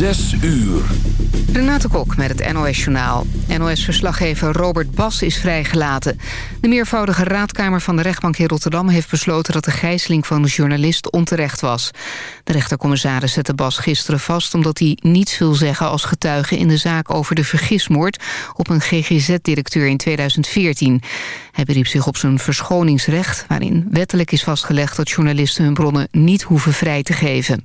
Zes uur. Renate Kok met het NOS Journaal. NOS-verslaggever Robert Bas is vrijgelaten. De meervoudige raadkamer van de rechtbank in Rotterdam... heeft besloten dat de gijzeling van de journalist onterecht was. De rechtercommissaris zette Bas gisteren vast... omdat hij niets wil zeggen als getuige in de zaak over de vergismoord... op een GGZ-directeur in 2014. Hij beriep zich op zijn verschoningsrecht... waarin wettelijk is vastgelegd dat journalisten hun bronnen niet hoeven vrij te geven.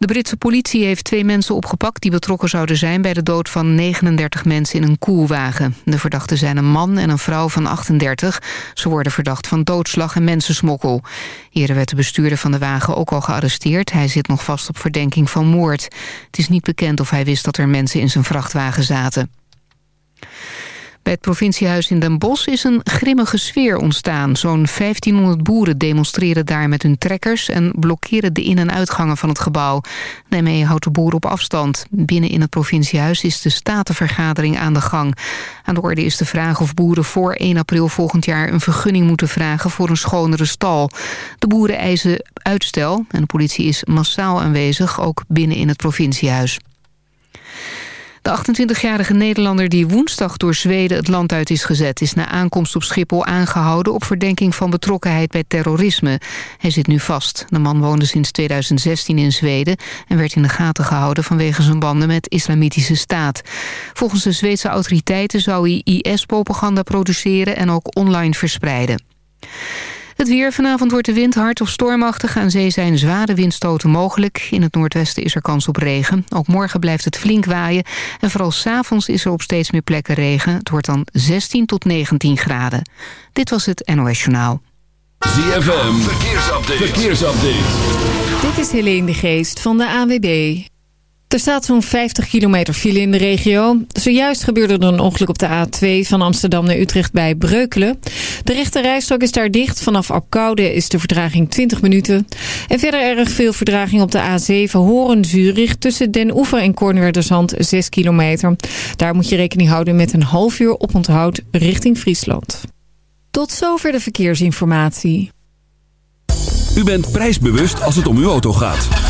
De Britse politie heeft twee mensen opgepakt... die betrokken zouden zijn bij de dood van 39 mensen in een koelwagen. De verdachten zijn een man en een vrouw van 38. Ze worden verdacht van doodslag en mensensmokkel. Eerder werd de bestuurder van de wagen ook al gearresteerd. Hij zit nog vast op verdenking van moord. Het is niet bekend of hij wist dat er mensen in zijn vrachtwagen zaten. Bij het provinciehuis in Den Bosch is een grimmige sfeer ontstaan. Zo'n 1500 boeren demonstreren daar met hun trekkers... en blokkeren de in- en uitgangen van het gebouw. Daarmee houdt de boer op afstand. Binnen in het provinciehuis is de statenvergadering aan de gang. Aan de orde is de vraag of boeren voor 1 april volgend jaar... een vergunning moeten vragen voor een schonere stal. De boeren eisen uitstel en de politie is massaal aanwezig... ook binnen in het provinciehuis. De 28-jarige Nederlander die woensdag door Zweden het land uit is gezet... is na aankomst op Schiphol aangehouden op verdenking van betrokkenheid bij terrorisme. Hij zit nu vast. De man woonde sinds 2016 in Zweden... en werd in de gaten gehouden vanwege zijn banden met islamitische staat. Volgens de Zweedse autoriteiten zou hij IS-propaganda produceren en ook online verspreiden. Het weer. Vanavond wordt de wind hard of stormachtig. Aan zee zijn zware windstoten mogelijk. In het noordwesten is er kans op regen. Ook morgen blijft het flink waaien. En vooral s'avonds is er op steeds meer plekken regen. Het wordt dan 16 tot 19 graden. Dit was het NOS Journaal. ZFM. Verkeersupdate. Verkeersupdate. Dit is Helene de Geest van de ANWB. Er staat zo'n 50 kilometer file in de regio. Zojuist gebeurde er een ongeluk op de A2 van Amsterdam naar Utrecht bij Breukelen. De rechte rijstok is daar dicht. Vanaf Apkoude is de vertraging 20 minuten. En verder erg veel vertraging op de A7 Horen-Zurich... tussen Den Oever en Kornwerderzand 6 kilometer. Daar moet je rekening houden met een half uur oponthoud richting Friesland. Tot zover de verkeersinformatie. U bent prijsbewust als het om uw auto gaat.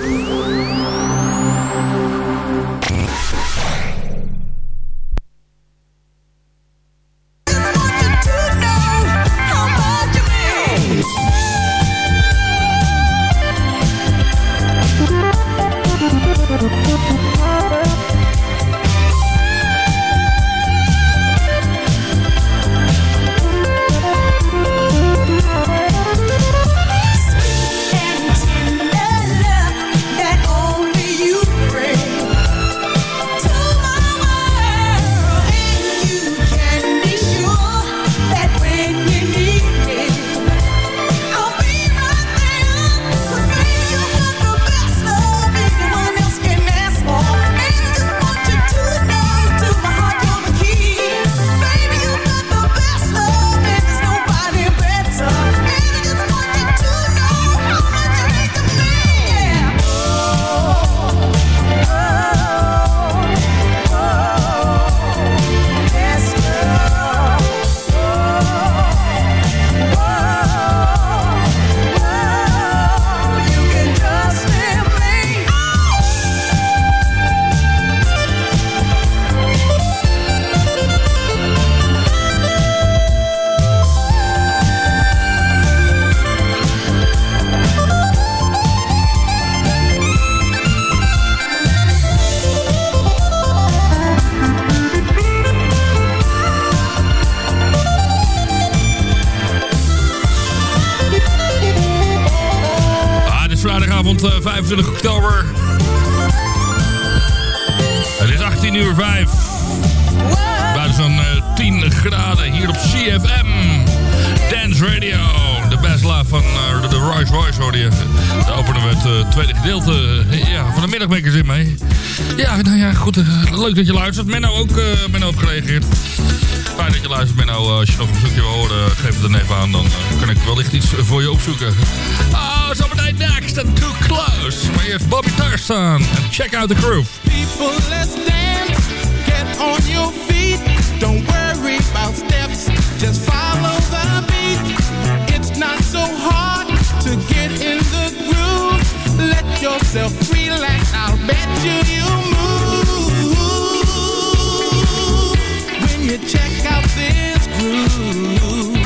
Vanavond eh, 25 oktober. Het is 18 uur 5. Buiten zo'n eh, 10 graden hier op CFM. Dance Radio. De best live van eh, de, Royce Royce hoor je. Daar openen we het tweede gedeelte ja, van de middag in mee. Ja, nou ja, goed. leuk dat je luistert. Menno ook, Menno ook gereageerd. Fijn dat je luistert, nou Als je nog een bezoekje wil horen, eh, geef het dan even aan. Dan eh, kan ik wellicht iets voor je opzoeken. Oh, zometeen next and too close. Maar je Bobby Thurston. Check out the groove. People, let's dance. Get on your feet. Don't worry about steps. Just follow the beat. It's not so hard to get in the groove. Let yourself relax. I'll bet you you move. you check out this groove.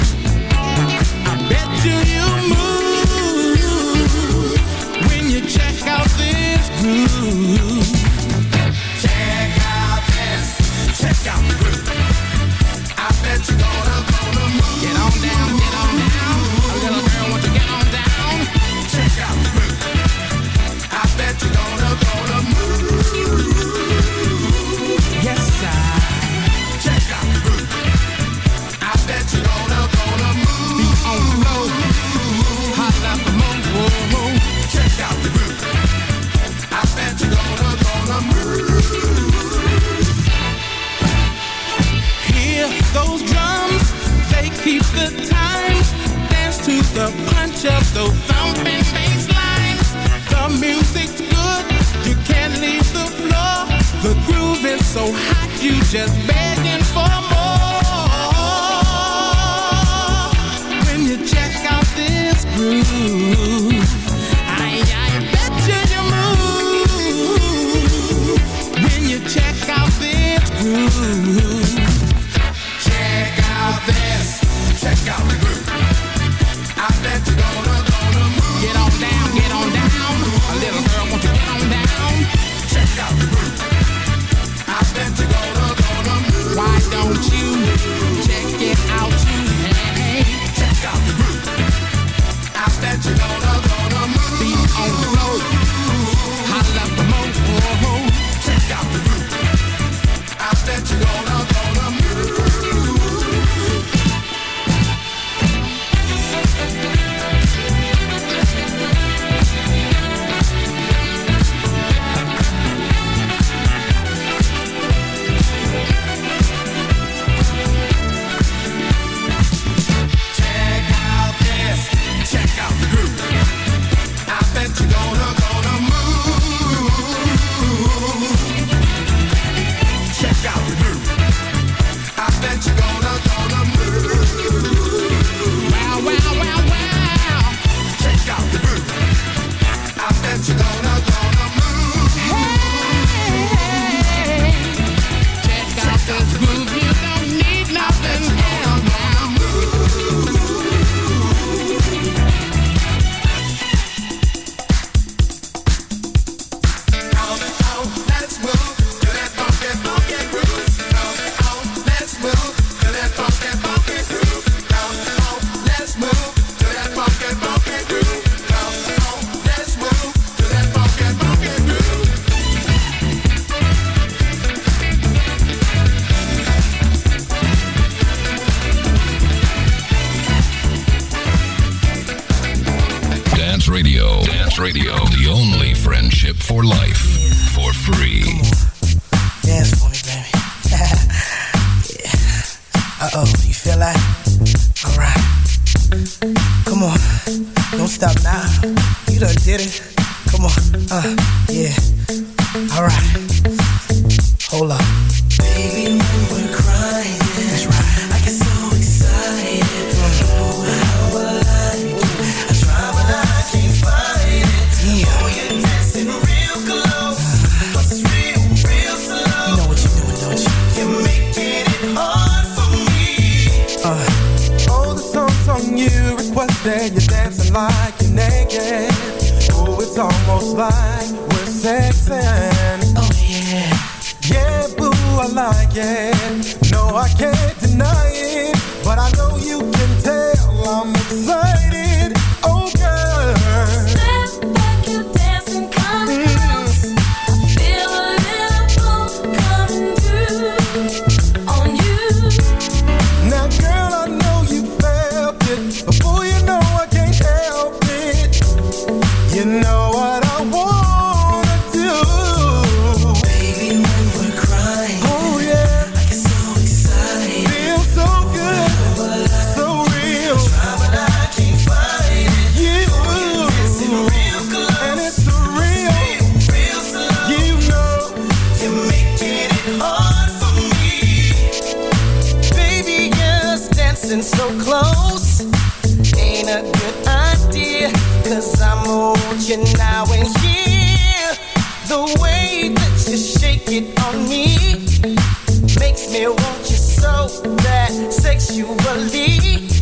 so hot you just begging for more. When you check out this groove so close ain't a good idea. Cause I'm on you now and here. The way that you shake it on me makes me want you so bad sexually.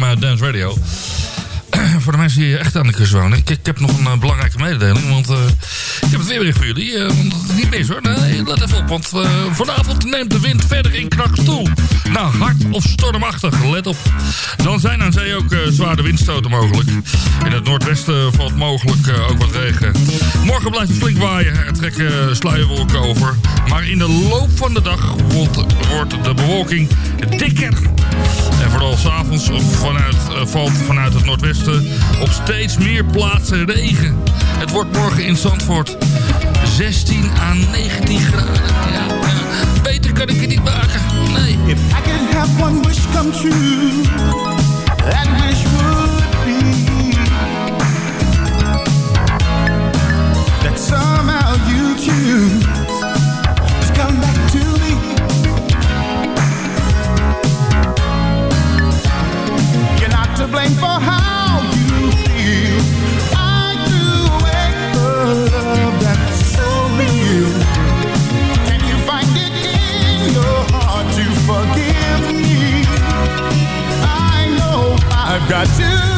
Dance Radio. voor de mensen die echt aan de kust wonen. Ik, ik heb nog een eh, belangrijke mededeling. Want eh, ik heb het weerbericht voor jullie. is niet mis hoor. Nee, let even op. Want eh, vanavond neemt de wind verder in kracht toe. Nou, hard of stormachtig. Let op. Dan zijn aan zee ook eh, zware windstoten mogelijk. In het noordwesten valt mogelijk ook wat regen. Morgen blijft het flink waaien. Er trekken sluierwolken over. Maar in de loop van de dag wordt, wordt de bewolking dikker. En vooral s'avonds vanuit, valt vanuit het noordwesten op steeds meer plaatsen regen. Het wordt morgen in Zandvoort 16 à 19 graden. Ja, beter kan ik het niet maken. Nee. If I could have one wish come true, that wish would be that somehow you choose come back to me. You're not to blame for how I've got to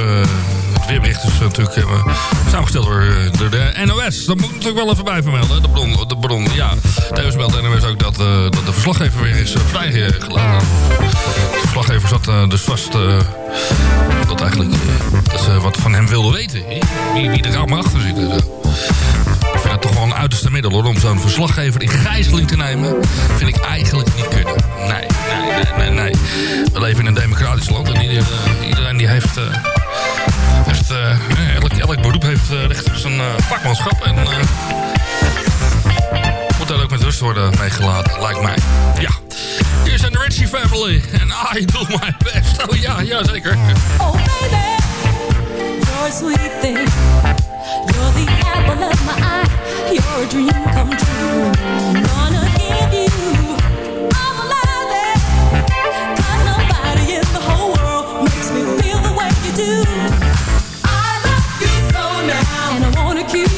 het weerbericht is natuurlijk eh, samengesteld door, eh, door de NOS. Dat moet ik natuurlijk wel even bij vermelden. De bron, de bron ja. Tevens meldt de NOS ook dat, eh, dat de verslaggever weer is vrijgelaten. De verslaggever zat eh, dus vast... eh, dat eigenlijk eh, dat ze wat van hem wilden weten. Wie, wie er allemaal achter zit. zo. Ik vind dat toch wel een uiterste middel om zo'n verslaggever in gijzeling te nemen. Vind ik eigenlijk niet kunnen. Nee, nee, nee, nee. We leven in een democratisch land en iedereen, eh, die heeft... eh, heeft eh, elk, beroep heeft eh, recht op zijn eh, vakmanschap. En moet daar ook met rust worden meegelaten, lijkt mij. Ja. Hier zijn de Ritchie Family en I do my best. Oh ja, ja zeker. Oh baby, you're sweet thing. You're the apple of my eye. You're a dream come true. Gonna give you all my loving. 'Cause nobody in the whole world makes me feel the way you do. And I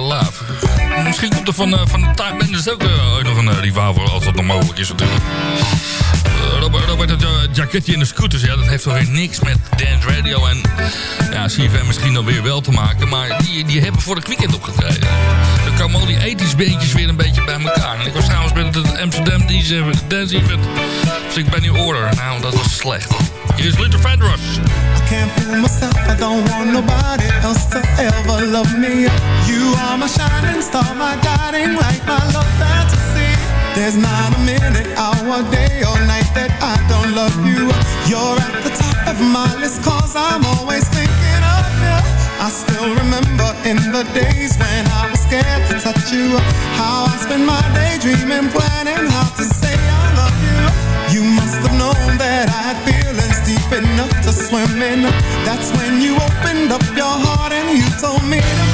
love. Misschien komt er van, eh, van de Time Bandits ook eh, nog een rivaal voor, als dat nog mogelijk is natuurlijk. Eh, Robert, Robert, het jacketje in de scooters, ja, dat heeft toch weer niks met Dance Radio en ja, CFM misschien dan weer wel te maken. Maar die, die hebben voor het weekend opgetreden. Dan komen al die ethische beentjes weer een beetje bij elkaar. En ik was trouwens met het Amsterdam Dance Event. Dus ik ben nu order. Nou, dat was slecht. Hier is Luther I can't fool myself, I don't want nobody else to ever love me. You are my shining star, my guiding light, my love fantasy. There's not a minute, hour, day or night that I don't love you. You're at the top of my list, cause I'm always thinking of you. I still remember in the days when I was scared to touch you. How I spent my day dreaming, planning how to say I love you. You must have known that I had feelings deep enough to swim in. That's when you opened up your heart and you told me to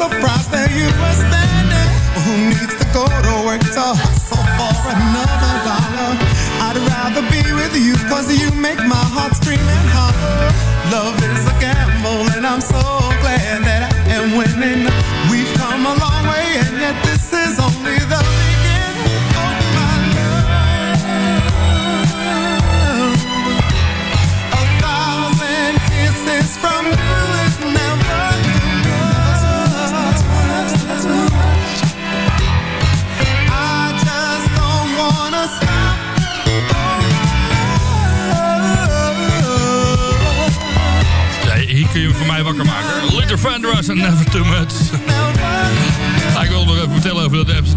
Surprise,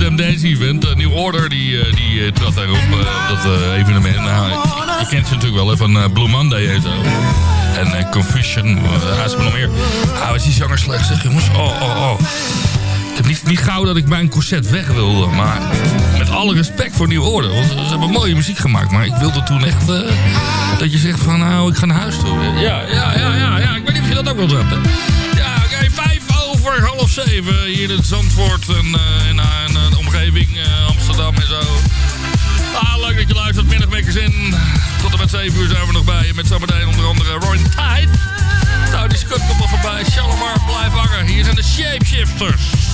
Amsterdam Dance Event. Uh, New Order die, eh, die eh, trad daar op eh, dat eh, evenement. Nou, je, kent ze natuurlijk wel hè, van eh, Blue Monday en zo. En eh, Confusion, uh, er nog meer. Ah, is die zanger slecht zeg jongens. Oh, oh, oh. Ik heb niet, niet gauw dat ik mijn corset weg wilde. Maar met alle respect voor New Order. Want ze hebben mooie muziek gemaakt. Maar ik wilde toen echt eh, dat je zegt van nou, ik ga naar huis toe. Ja, ja, ja, ja. Ik weet niet of je dat ook wel hebt. hè. Ja, oké. vijf over half zeven. Hier in Zandvoort en, eh, en, eh, eh, eh, Amsterdam en zo. Ah, leuk dat je luistert. Middagwekkers in. Tot en met 7 uur zijn we nog bij je. Met zometeen onder andere Roy Tide. Nou, die komt nog voorbij. Shalimar, blijf hangen. Hier zijn de Shapeshifters.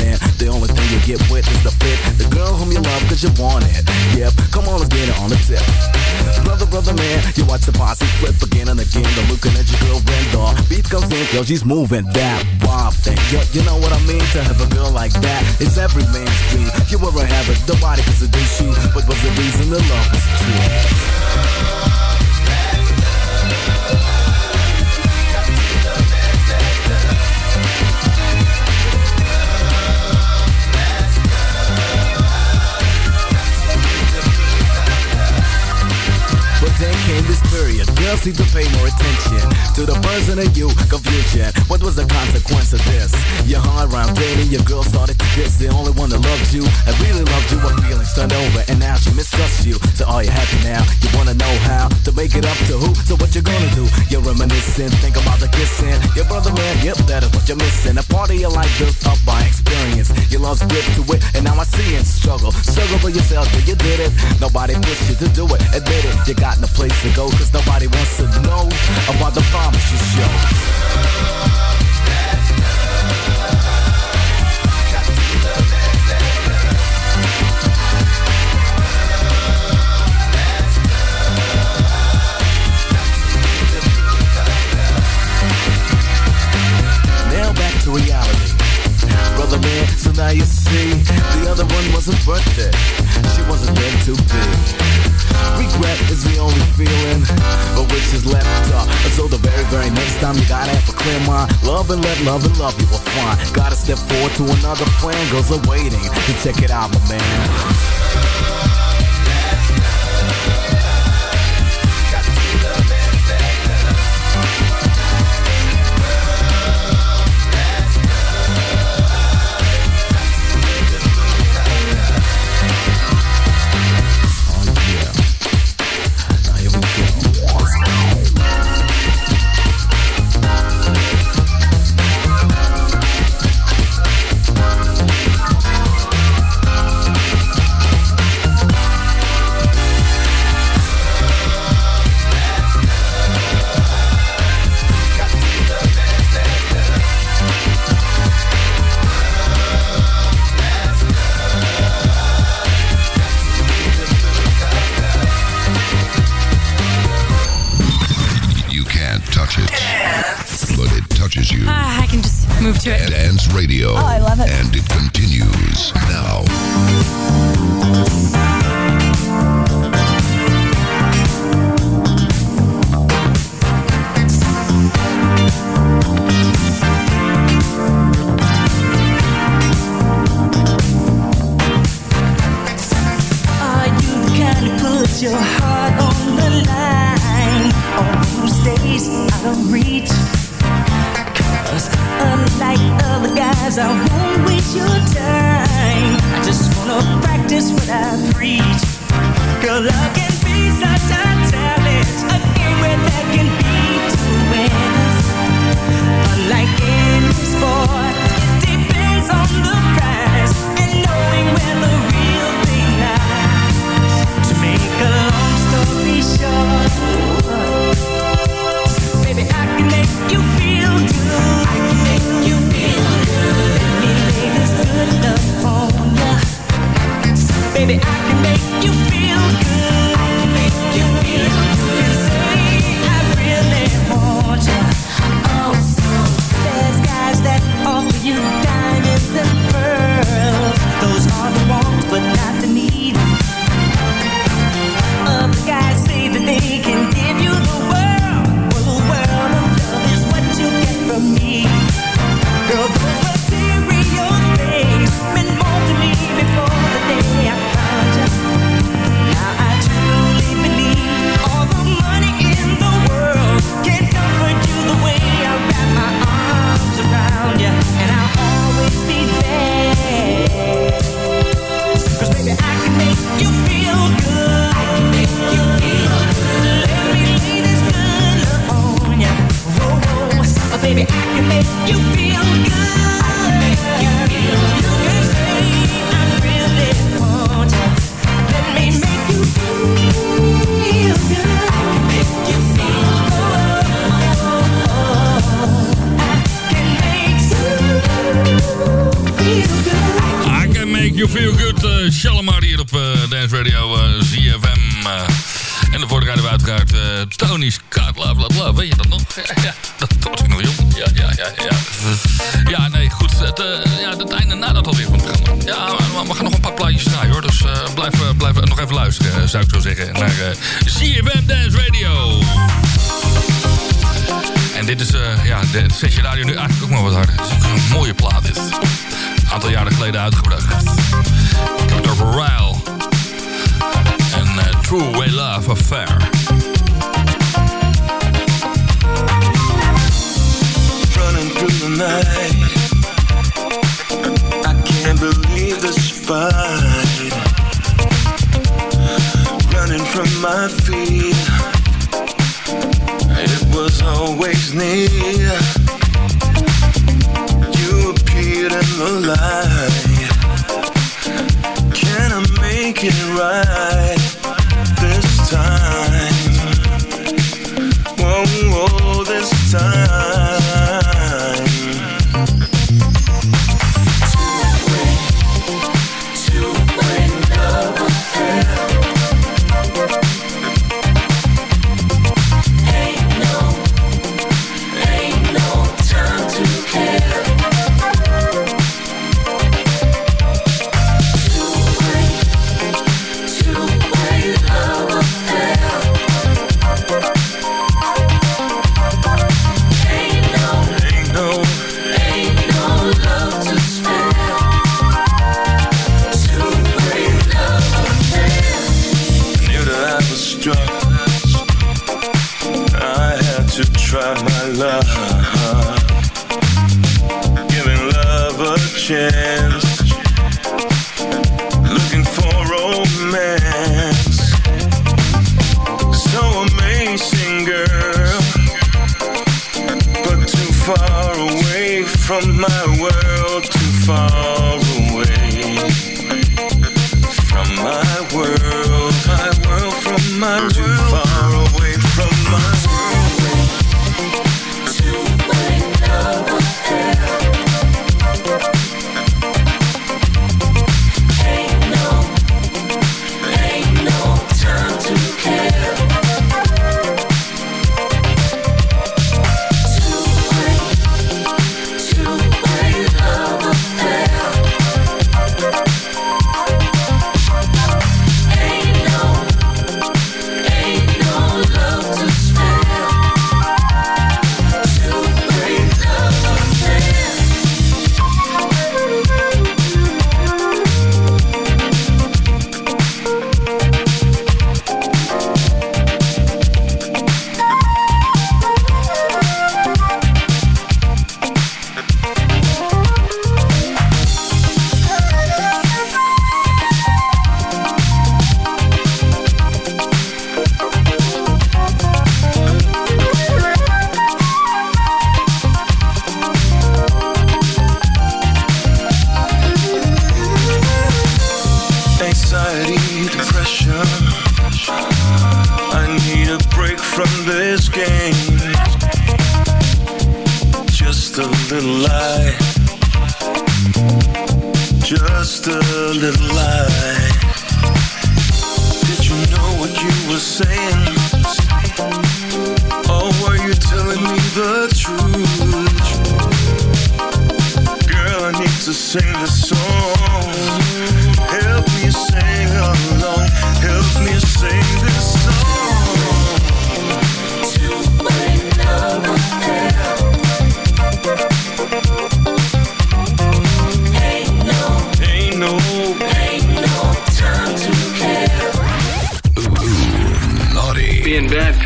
in. The only thing you get with is the fit. The girl whom you love cause you want it. Yep, come on, let's get it on the tip. Brother, brother, man, you watch the posse flip again and again. I'm looking at your girl, Rendor. Beat comes in, yo, she's moving that wild thing. Yo, you know what I mean? To have a girl like that is every man's dream. You were a habit, nobody could seduce you. But was the reason the love was true? in this period, girls seem to pay more attention to the buzz and the you confusion. What was the consequence of this? Your heart ran and your girl started to kiss the only one that loved you and really loved you. Her feelings turned over, and now she mistrusts you. So are you happy now? You wanna know how to make it up to who? So what you gonna do? You're reminiscing, think about the kissing. Your brother man, yep, that is what you're missing. A part of your life built up by experience. Your love's grip to it, and now I see it struggle. Struggle for yourself, but you did it. Nobody pushed you to do it, admit it. You got no place to cause nobody wants to know about the promise you show. Now back to reality. Brother man, so now you see, the other one wasn't birthday. She wasn't meant to be. Regret is the only feeling, but which is left up. So the very, very next time you gotta have a clear mind. Love and let love and love you will find. Gotta step forward to another plan, goes awaiting to check it out, my man.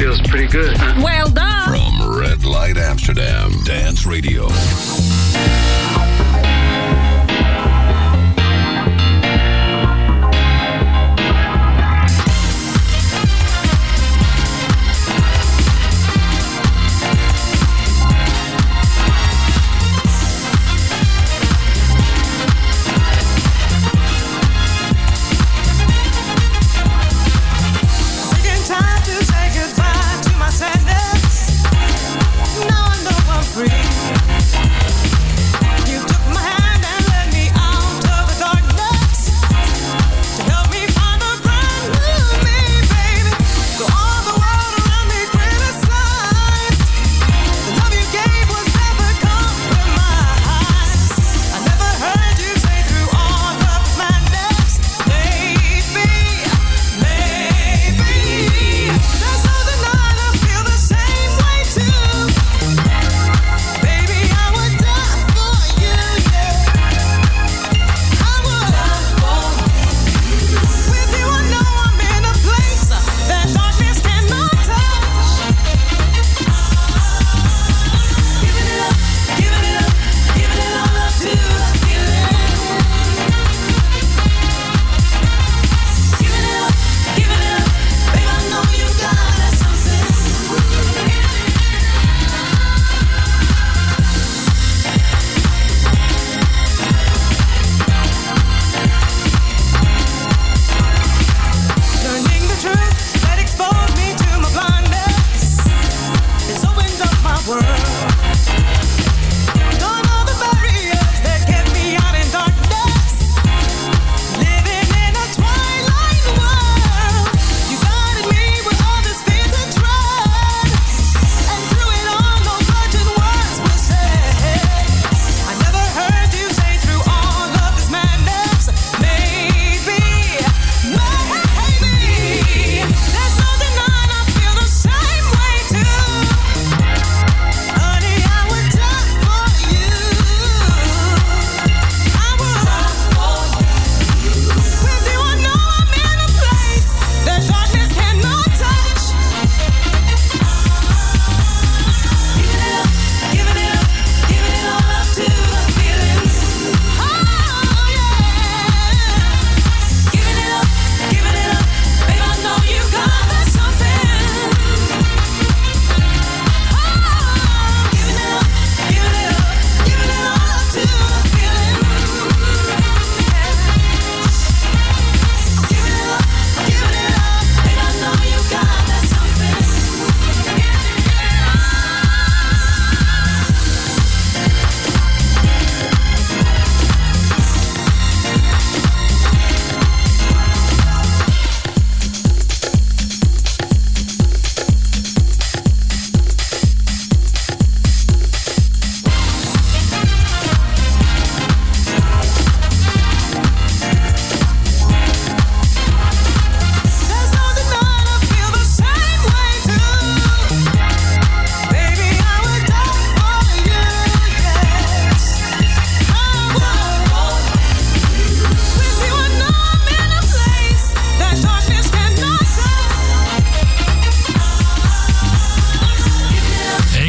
feels pretty good. Well done. From Red Light Amsterdam, Dance Radio.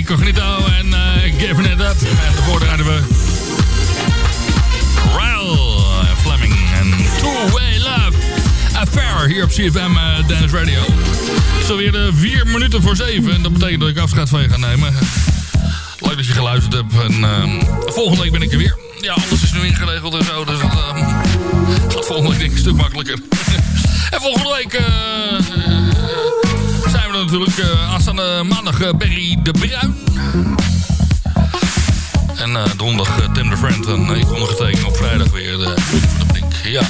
Cognito en uh, Giving It Up. En daarvoor hadden we Ryle Fleming en Two Way Love Affair hier op CFM uh, eh, Dance Radio. Het is alweer eh, 4 minuten voor 7 en dat betekent dat ik afscheid van je ga nemen. Leuk dat je geluisterd hebt en ehm, volgende week ben ik er weer. Ja, alles is nu ingeregeld en zo, dus dat ehm, gaat volgende week denk ik een stuk makkelijker. en volgende week... Eh, natuurlijk uh, aanstaande maandag eh, Berry de Bruin. En eh, donderdag Tim de Friend. En ik ondergetekend op vrijdag weer. de Blink. Ja.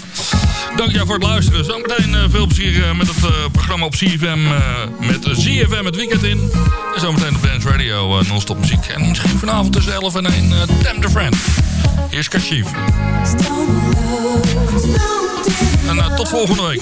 Dankjewel voor het luisteren. Zometeen veel plezier met het programma op CFM. met CFM het weekend in. En zometeen op Dance Radio non-stop muziek. En misschien vanavond tussen 11 en 1 Tim de Friend. Hier is Kashif. En tot volgende week.